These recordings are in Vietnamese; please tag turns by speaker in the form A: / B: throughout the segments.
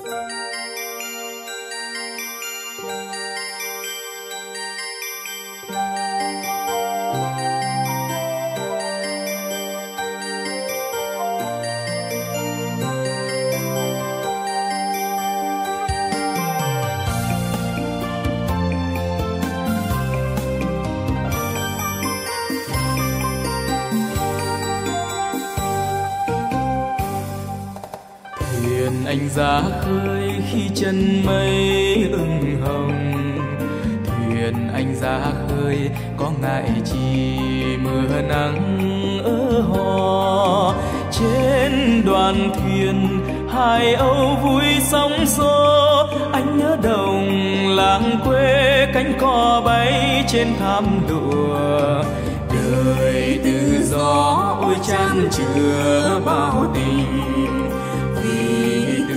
A: Música thuyền anh ra khơi khi chân mây ửng hồng. Thuyền anh ra khơi, có ngại chi mưa nắng ở hò. Trên đoàn thuyền, hai âu vui sóng gió anh nhớ đồng làng quê cánh cò bay trên thảm đùa đời tự do ôi chan chứa bao tình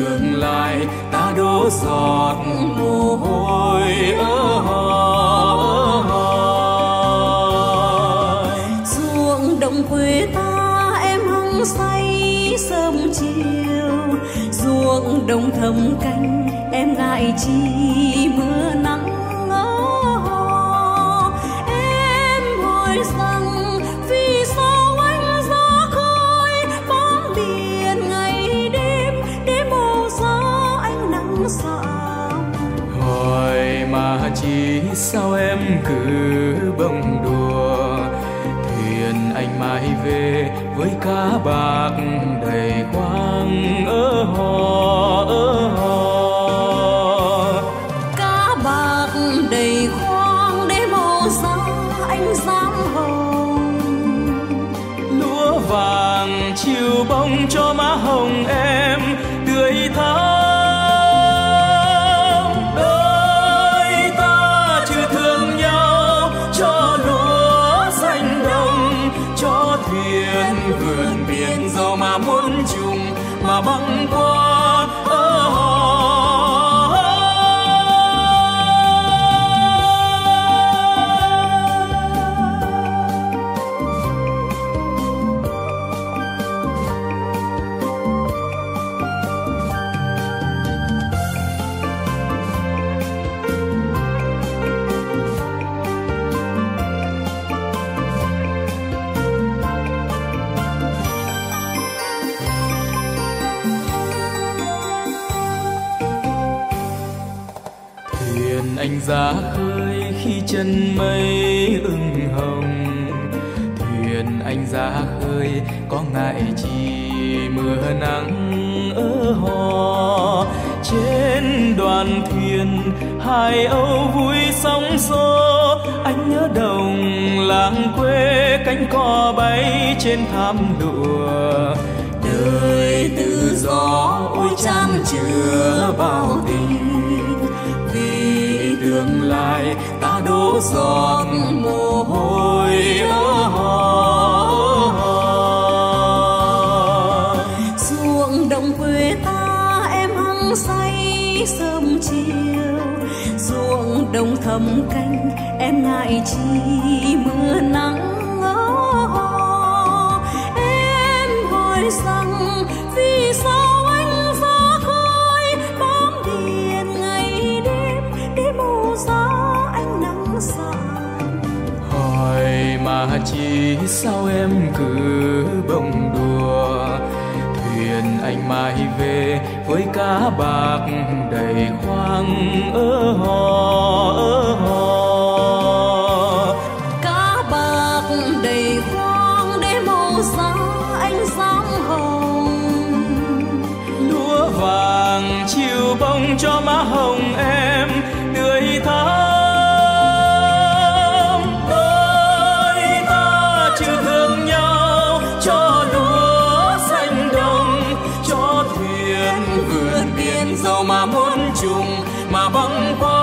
A: tương lai ta đổ giọt mồ hôi ở
B: ruộng đồng quê ta em hăng say sớm chiều. Ruộng đồng thầm canh em ngại chi mưa nắng.
A: Sao em cứ bông đùa? Thuyền anh mãi về với cá bạc đầy khoang ở hò ở hò.
B: Cá bạc đầy khoang để màu da anh dám hồng
A: lúa vàng chiều bông cho má hồng em tươi thắm băng anh ra khơi khi chân mây ửng hồng. Thuyền anh ra khơi, có ngại chi mưa nắng ở hò. Trên đoàn thuyền, hai âu vui sóng gió anh nhớ đồng làng quê cánh cò bay trên thảm lụa. Đời tự do ôi chan chứa giọt mồ hôi
B: ruộng đồng quê ta em hăng say sớm chiều. Ruộng đồng thầm canh em ngại chi mưa nắng em hỏi rằng vì sao
A: mà chỉ sao em cứ bông đùa. Thuyền anh mãi về với cá bạc đầy khoang ở hò ở
B: hò. Cá bạc đầy khoang để màu da anh dám hồng
A: lúa vàng chiều bông cho má hồng em mà băng qua